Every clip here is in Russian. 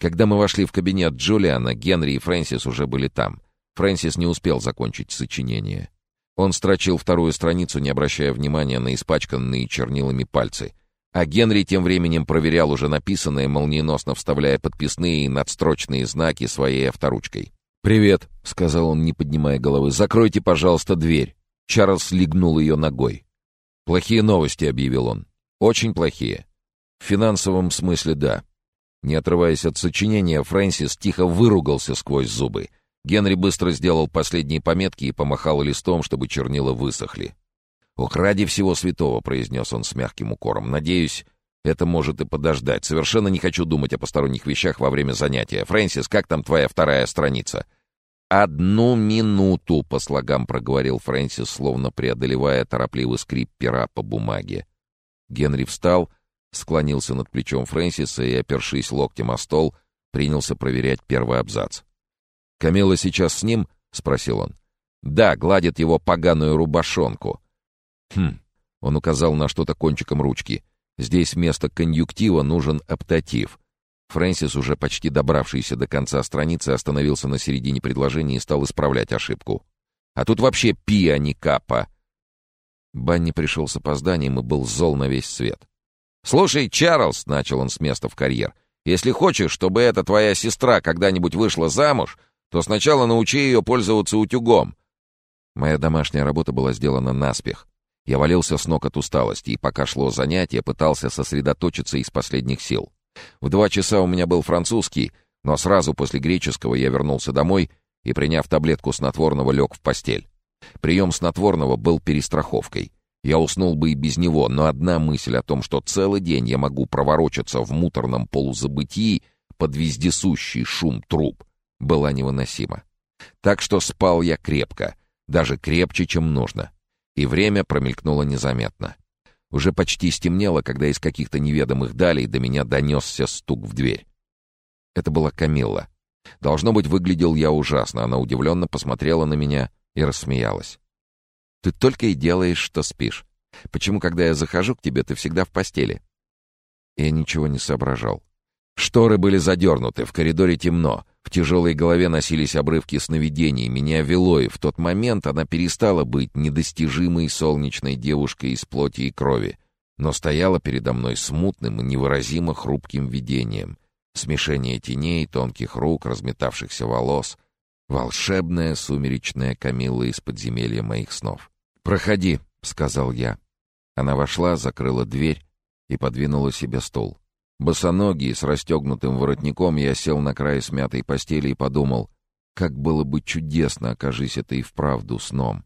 Когда мы вошли в кабинет Джулиана, Генри и Фрэнсис уже были там. Фрэнсис не успел закончить сочинение. Он строчил вторую страницу, не обращая внимания на испачканные чернилами пальцы. А Генри тем временем проверял уже написанное, молниеносно вставляя подписные и надстрочные знаки своей авторучкой. «Привет», — сказал он, не поднимая головы. «Закройте, пожалуйста, дверь». Чарльз легнул ее ногой. «Плохие новости», — объявил он. «Очень плохие. В финансовом смысле, да». Не отрываясь от сочинения, Фрэнсис тихо выругался сквозь зубы. Генри быстро сделал последние пометки и помахал листом, чтобы чернила высохли. «Ох, ради всего святого», — произнес он с мягким укором. «Надеюсь, это может и подождать. Совершенно не хочу думать о посторонних вещах во время занятия. Фрэнсис, как там твоя вторая страница?» «Одну минуту», — по слогам проговорил Фрэнсис, словно преодолевая торопливый скрип пера по бумаге. Генри встал, склонился над плечом Фрэнсиса и, опершись локтем о стол, принялся проверять первый абзац. «Камила сейчас с ним?» — спросил он. «Да, гладит его поганую рубашонку». «Хм», — он указал на что-то кончиком ручки. «Здесь вместо конъюнктива нужен оптатив». Фрэнсис, уже почти добравшийся до конца страницы, остановился на середине предложения и стал исправлять ошибку. «А тут вообще пи, а не капа!» Банни пришел с опозданием и был зол на весь свет. «Слушай, Чарльз!» — начал он с места в карьер. «Если хочешь, чтобы эта твоя сестра когда-нибудь вышла замуж, то сначала научи ее пользоваться утюгом». Моя домашняя работа была сделана наспех. Я валился с ног от усталости, и пока шло занятие, пытался сосредоточиться из последних сил. В два часа у меня был французский, но сразу после греческого я вернулся домой и, приняв таблетку снотворного, лег в постель. Прием снотворного был перестраховкой. Я уснул бы и без него, но одна мысль о том, что целый день я могу проворочаться в муторном полузабытии под вездесущий шум труб, была невыносима. Так что спал я крепко, даже крепче, чем нужно. И время промелькнуло незаметно. Уже почти стемнело, когда из каких-то неведомых далей до меня донесся стук в дверь. Это была Камилла. Должно быть, выглядел я ужасно. Она удивленно посмотрела на меня и рассмеялась. «Ты только и делаешь, что спишь. Почему, когда я захожу к тебе, ты всегда в постели?» Я ничего не соображал. Шторы были задернуты, в коридоре темно. В тяжелой голове носились обрывки сновидений. Меня вело, и в тот момент она перестала быть недостижимой солнечной девушкой из плоти и крови, но стояла передо мной смутным и невыразимо хрупким видением. Смешение теней, тонких рук, разметавшихся волос. Волшебная сумеречная Камилла из подземелья моих снов. «Проходи», — сказал я. Она вошла, закрыла дверь и подвинула себе стул. Босоногий, с расстегнутым воротником, я сел на край смятой постели и подумал, как было бы чудесно, окажись это и вправду сном.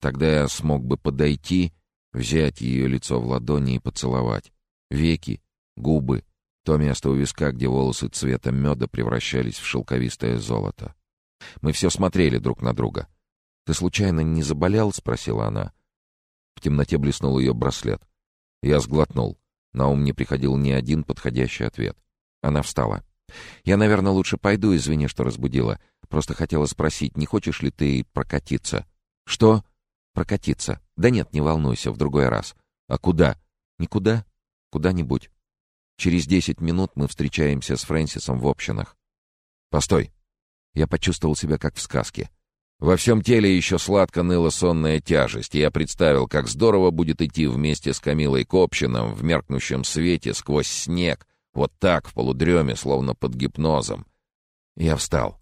Тогда я смог бы подойти, взять ее лицо в ладони и поцеловать. Веки, губы, то место у виска, где волосы цвета меда превращались в шелковистое золото. Мы все смотрели друг на друга. «Ты случайно не заболел?» — спросила она. В темноте блеснул ее браслет. Я сглотнул. На ум не приходил ни один подходящий ответ. Она встала. «Я, наверное, лучше пойду, извини, что разбудила. Просто хотела спросить, не хочешь ли ты прокатиться?» «Что?» «Прокатиться. Да нет, не волнуйся, в другой раз». «А куда?» «Никуда. Куда-нибудь. Через десять минут мы встречаемся с Фрэнсисом в общинах». «Постой». Я почувствовал себя как в сказке. Во всем теле еще сладко ныла сонная тяжесть, и я представил, как здорово будет идти вместе с Камилой Копчином в меркнущем свете сквозь снег, вот так, в полудреме, словно под гипнозом. Я встал.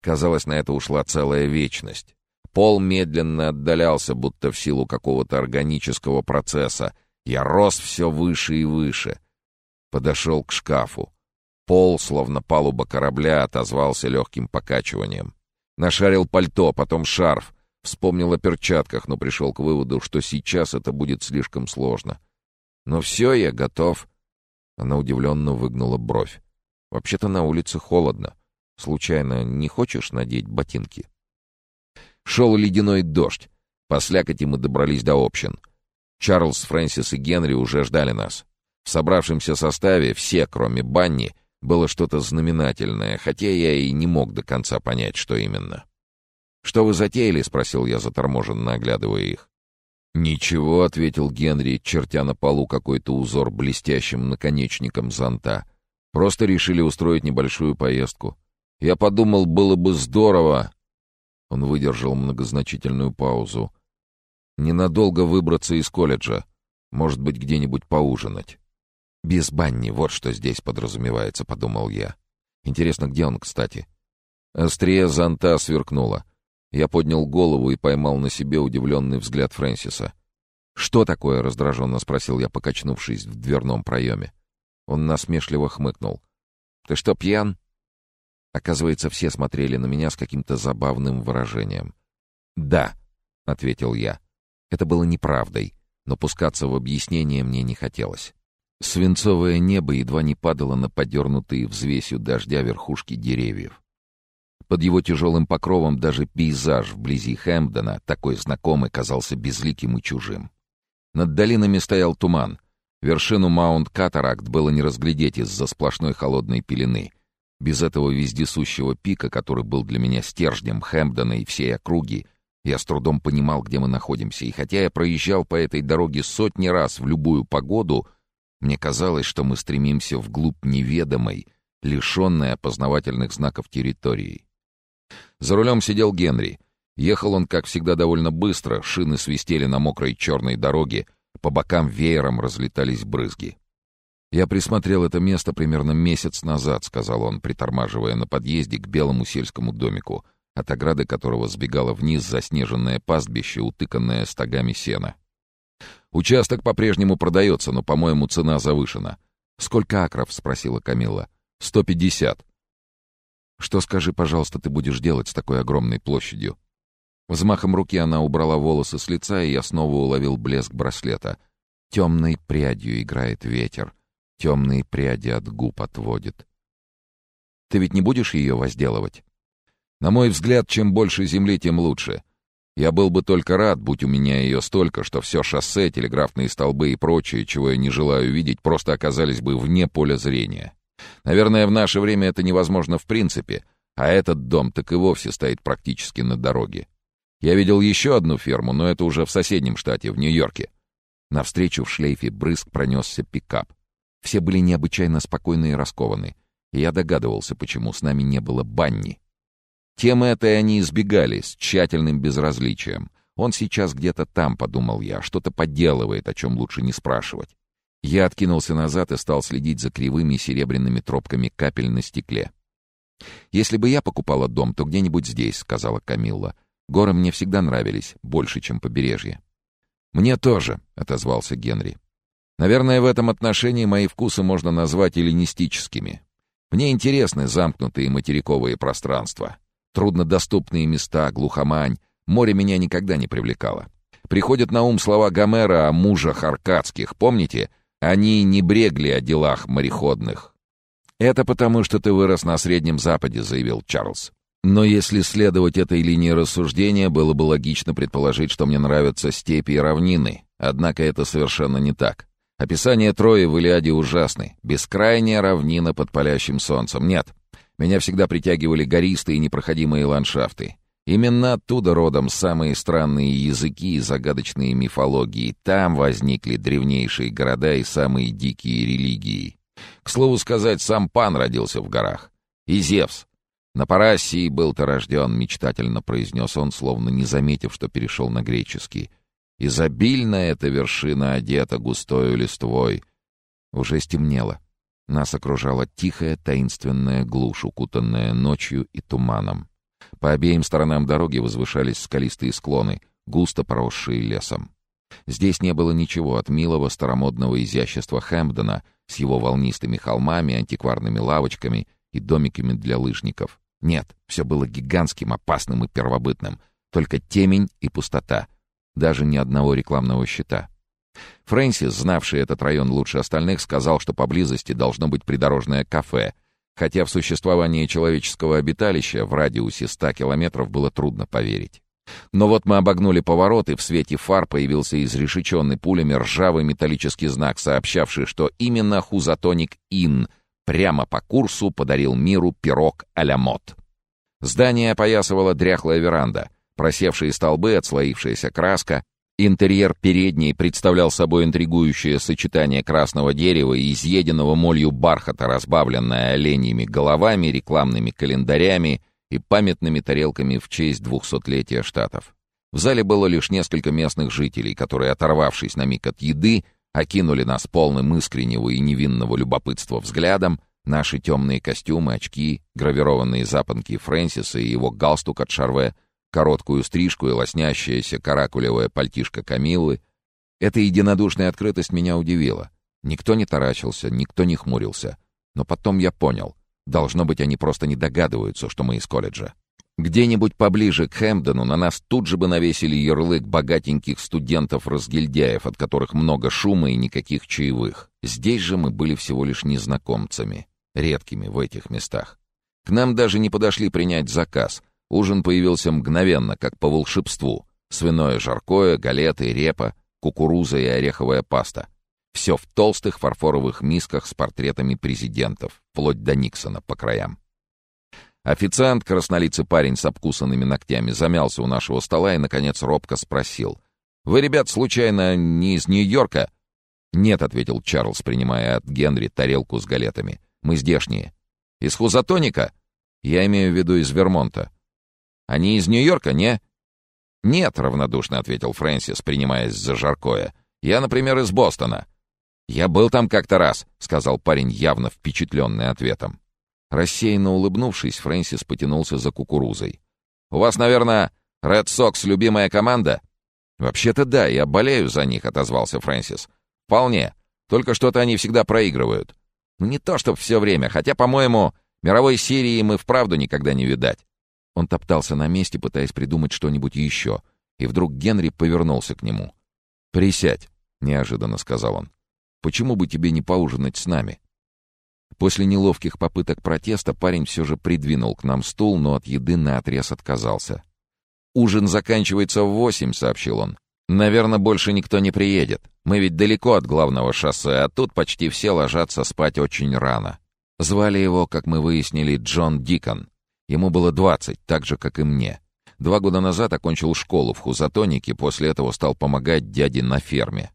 Казалось, на это ушла целая вечность. Пол медленно отдалялся, будто в силу какого-то органического процесса. Я рос все выше и выше. Подошел к шкафу. Пол, словно палуба корабля, отозвался легким покачиванием. Нашарил пальто, потом шарф. Вспомнил о перчатках, но пришел к выводу, что сейчас это будет слишком сложно. Но все, я готов. Она удивленно выгнула бровь. Вообще-то на улице холодно. Случайно не хочешь надеть ботинки? Шел ледяной дождь. По слякоти мы добрались до общин. Чарльз, Фрэнсис и Генри уже ждали нас. В собравшемся составе все, кроме Банни, было что-то знаменательное, хотя я и не мог до конца понять, что именно. «Что вы затеяли?» — спросил я, заторможенно оглядывая их. «Ничего», — ответил Генри, чертя на полу какой-то узор блестящим наконечником зонта. Просто решили устроить небольшую поездку. Я подумал, было бы здорово...» Он выдержал многозначительную паузу. «Ненадолго выбраться из колледжа. Может быть, где-нибудь поужинать». «Без банни, вот что здесь подразумевается», — подумал я. «Интересно, где он, кстати?» Острее зонта сверкнула. Я поднял голову и поймал на себе удивленный взгляд Фрэнсиса. «Что такое?» — раздраженно спросил я, покачнувшись в дверном проеме. Он насмешливо хмыкнул. «Ты что, пьян?» Оказывается, все смотрели на меня с каким-то забавным выражением. «Да», — ответил я. Это было неправдой, но пускаться в объяснение мне не хотелось. Свинцовое небо едва не падало на подернутые взвесью дождя верхушки деревьев. Под его тяжелым покровом даже пейзаж вблизи Хэмпдона, такой знакомый, казался безликим и чужим. Над долинами стоял туман. Вершину Маунт-Катаракт было не разглядеть из-за сплошной холодной пелены. Без этого вездесущего пика, который был для меня стержнем Хэмпдона и всей округи, я с трудом понимал, где мы находимся, и хотя я проезжал по этой дороге сотни раз в любую погоду — мне казалось, что мы стремимся вглубь неведомой, лишенной опознавательных знаков территории. За рулем сидел Генри. Ехал он, как всегда, довольно быстро, шины свистели на мокрой черной дороге, по бокам веером разлетались брызги. «Я присмотрел это место примерно месяц назад», — сказал он, притормаживая на подъезде к белому сельскому домику, от ограды которого сбегало вниз заснеженное пастбище, утыканное стогами сена. Участок по-прежнему продается, но, по-моему, цена завышена. «Сколько акров?» — спросила Камилла. «Сто пятьдесят». «Что, скажи, пожалуйста, ты будешь делать с такой огромной площадью?» Взмахом руки она убрала волосы с лица, и я снова уловил блеск браслета. Темной прядью играет ветер, темные пряди от губ отводит. «Ты ведь не будешь ее возделывать?» «На мой взгляд, чем больше земли, тем лучше. Я был бы только рад, будь у меня ее столько, что все шоссе, телеграфные столбы и прочее, чего я не желаю видеть, просто оказались бы вне поля зрения. Наверное, в наше время это невозможно в принципе, а этот дом так и вовсе стоит практически на дороге. Я видел еще одну ферму, но это уже в соседнем штате, в Нью-Йорке. Навстречу в шлейфе брызг пронесся пикап. Все были необычайно спокойны и раскованы, и я догадывался, почему с нами не было Банни. Темы этой они избегали с тщательным безразличием. Он сейчас где-то там, подумал я, что-то подделывает, о чем лучше не спрашивать. Я откинулся назад и стал следить за кривыми серебряными тропками капель на стекле. «Если бы я покупала дом, то где-нибудь здесь», — сказала Камилла. «Горы мне всегда нравились, больше, чем побережье». «Мне тоже», — отозвался Генри. «Наверное, в этом отношении мои вкусы можно назвать эллинистическими. Мне интересны замкнутые материковые пространства. Труднодоступные места, глухомань. Море меня никогда не привлекало. Приходят на ум слова Гомера о мужах аркадских, помните? Они не брегли о делах мореходных. «Это потому, что ты вырос на Среднем Западе», — заявил Чарльз. «Но если следовать этой линии рассуждения, было бы логично предположить, что мне нравятся степи и равнины. Однако это совершенно не так. Описание Трои в Илиаде ужасны. Бескрайняя равнина под палящим солнцем. Нет, меня всегда притягивали гористые непроходимые ландшафты. Именно оттуда родом самые странные языки и загадочные мифологии. Там возникли древнейшие города и самые дикие религии. К слову сказать, сам Пан родился в горах. И Зевс. На Парассии был ты рожден, мечтательно произнес он, словно не заметив, что перешел на греческий. Изобильно эта вершина одета густою листвой. Уже стемнело. Нас окружала тихая таинственная глушь, укутанная ночью и туманом. По обеим сторонам дороги возвышались скалистые склоны, густо поросшие лесом. Здесь не было ничего от милого старомодного изящества Хэмпдона с его волнистыми холмами, антикварными лавочками и домиками для лыжников. Нет, все было гигантским, опасным и первобытным. Только темень и пустота. Даже ни одного рекламного щита. Фрэнсис, знавший этот район лучше остальных, сказал, что поблизости должно быть придорожное кафе, хотя в существование человеческого обиталища в радиусе 100 километров было трудно поверить. Но вот мы обогнули поворот, и в свете фар появился изрешеченный пулями ржавый металлический знак, сообщавший, что именно Хузатоник Ин прямо по курсу подарил миру пирог а-ля. Здание опоясывала дряхлая веранда, просевшие столбы, отслоившаяся краска, Интерьер передней представлял собой интригующее сочетание красного дерева и изъеденного молью бархата, разбавленное оленьими головами, рекламными календарями и памятными тарелками в честь двухсотлетия Штатов. В зале было лишь несколько местных жителей, которые, оторвавшись на миг от еды, окинули нас полным искреннего и невинного любопытства взглядом, наши темные костюмы, очки, гравированные запонки Фрэнсиса и его галстук от шарве — короткую стрижку и лоснящаяся каракулевая пальтишка Камилы. Эта единодушная открытость меня удивила. Никто не таращился, никто не хмурился. Но потом я понял. Должно быть, они просто не догадываются, что мы из колледжа. Где-нибудь поближе к Хэмпдену на нас тут же бы навесили ярлык богатеньких студентов-разгильдяев, от которых много шума и никаких чаевых. Здесь же мы были всего лишь незнакомцами, редкими в этих местах. К нам даже не подошли принять заказ — Ужин появился мгновенно, как по волшебству. Свиное жаркое, галеты, репа, кукуруза и ореховая паста. Все в толстых фарфоровых мисках с портретами президентов, вплоть до Никсона по краям. Официант, краснолицый парень с обкусанными ногтями, замялся у нашего стола и, наконец, робко спросил. «Вы, ребят, случайно не из Нью-Йорка?» «Нет», — ответил Чарльз, принимая от Генри тарелку с галетами. «Мы здешние». «Из Хузатоника?» «Я имею в виду из Вермонта». Они из Нью-Йорка, не?» «Нет», — равнодушно ответил Фрэнсис, принимаясь за жаркое. «Я, например, из Бостона». «Я был там как-то раз», — сказал парень, явно впечатленный ответом. Рассеянно улыбнувшись, Фрэнсис потянулся за кукурузой. «У вас, наверное, Ред Сокс любимая команда?» «Вообще-то да, я болею за них», — отозвался Фрэнсис. «Вполне. Только что-то они всегда проигрывают. Ну не то, чтоб все время, хотя, по-моему, мировой серии мы вправду никогда не видать. Он топтался на месте, пытаясь придумать что-нибудь еще, и вдруг Генри повернулся к нему. «Присядь», — неожиданно сказал он. «Почему бы тебе не поужинать с нами?» После неловких попыток протеста парень все же придвинул к нам стул, но от еды наотрез отказался. «Ужин заканчивается в восемь», — сообщил он. «Наверное, больше никто не приедет. Мы ведь далеко от главного шоссе, а тут почти все ложатся спать очень рано». Звали его, как мы выяснили, Джон Дикон. Ему было 20, так же, как и мне. Два года назад окончил школу в Хузатонике, после этого стал помогать дяде на ферме.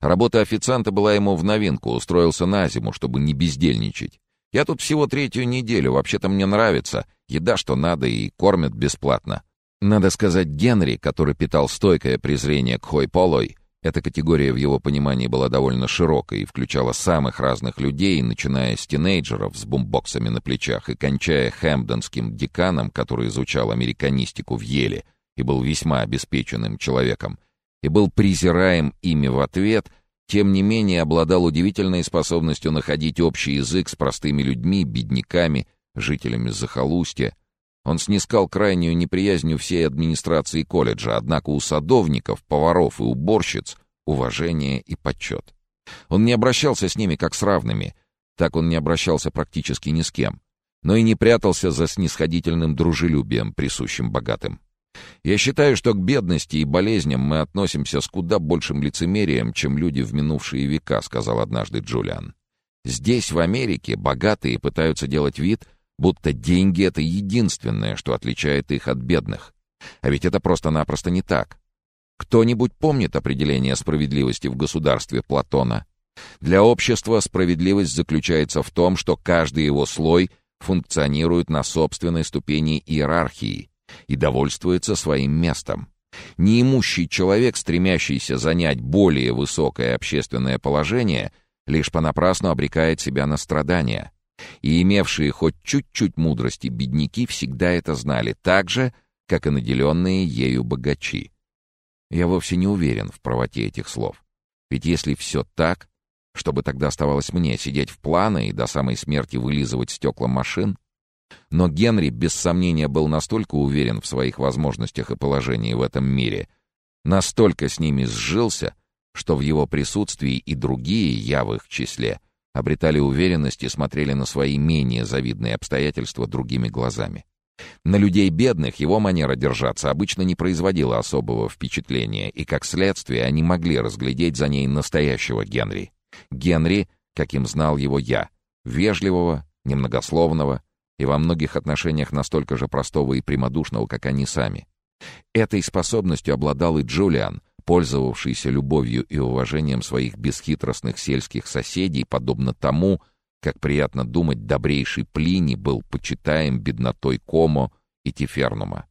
Работа официанта была ему в новинку, устроился на зиму, чтобы не бездельничать. Я тут всего третью неделю, вообще-то мне нравится. Еда что надо и кормят бесплатно. Надо сказать, Генри, который питал стойкое презрение к Хой-Полой, эта категория в его понимании была довольно широкой и включала самых разных людей, начиная с тинейджеров с бумбоксами на плечах и кончая хэмпдонским деканом, который изучал американистику в Еле и был весьма обеспеченным человеком, и был презираем ими в ответ, тем не менее обладал удивительной способностью находить общий язык с простыми людьми, бедняками, жителями захолустья, он снискал крайнюю неприязнь у всей администрации колледжа, однако у садовников, поваров и уборщиц уважение и почет. Он не обращался с ними как с равными, так он не обращался практически ни с кем, но и не прятался за снисходительным дружелюбием, присущим богатым. Я считаю, что к бедности и болезням мы относимся с куда большим лицемерием, чем люди в минувшие века, сказал однажды Джулиан. Здесь, в Америке, богатые пытаются делать вид, будто деньги — это единственное, что отличает их от бедных. А ведь это просто-напросто не так. Кто-нибудь помнит определение справедливости в государстве Платона? Для общества справедливость заключается в том, что каждый его слой функционирует на собственной ступени иерархии и довольствуется своим местом. Неимущий человек, стремящийся занять более высокое общественное положение, лишь понапрасну обрекает себя на страдания. И имевшие хоть чуть-чуть мудрости бедняки всегда это знали, так же, как и наделенные ею богачи. Я вовсе не уверен в правоте этих слов. Ведь если все так, что бы тогда оставалось мне, сидеть в планы и до самой смерти вылизывать стекла машин? Но Генри, без сомнения, был настолько уверен в своих возможностях и положении в этом мире, настолько с ними сжился, что в его присутствии и другие, я в их числе — обретали уверенность и смотрели на свои менее завидные обстоятельства другими глазами. На людей бедных его манера держаться обычно не производила особого впечатления, и, как следствие, они могли разглядеть за ней настоящего Генри. Генри, каким знал его я, вежливого, немногословного и во многих отношениях настолько же простого и прямодушного, как они сами. Этой способностью обладал и Джулиан, пользовавшийся любовью и уважением своих бесхитростных сельских соседей, подобно тому, как приятно думать, добрейший Плиний был почитаем беднотой Комо и Тифернума.